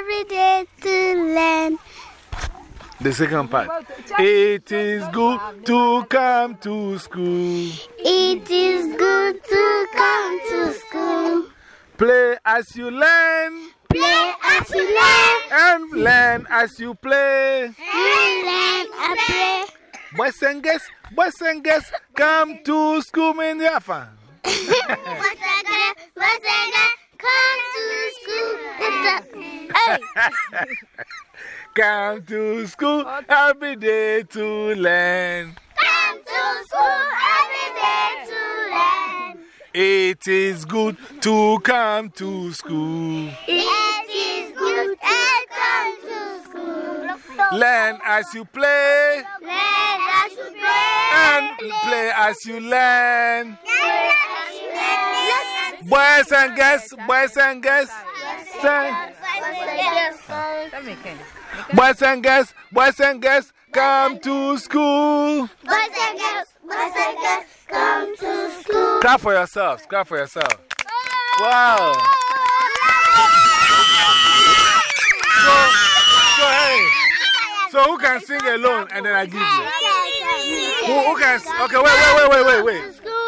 every day to learn. The second part. It is good to come to school. It is good to come to school. Play as you learn. Play as you learn. And learn as you play. And learn and play. Boys and girls, boys and girls, come to school in the afternoon. boys and girls, boys and girls, come to school. Hey. Come to school every day to learn. Come to school every day to learn. It is good to come to school. It is good to come to school. Learn as you play. Learn as you play. And play as you learn. Learn as you learn. Boys and girls, boys and girls, sing. Boys and girls, boys and girls, come to school. Boys and girls, boys and girls, come to school. Clap for yourselves, clap for yourself. Wow. So, so, hey. So, who can sing alone and then I give you? Who, who can? Okay, wait, wait, wait, wait, wait, wait.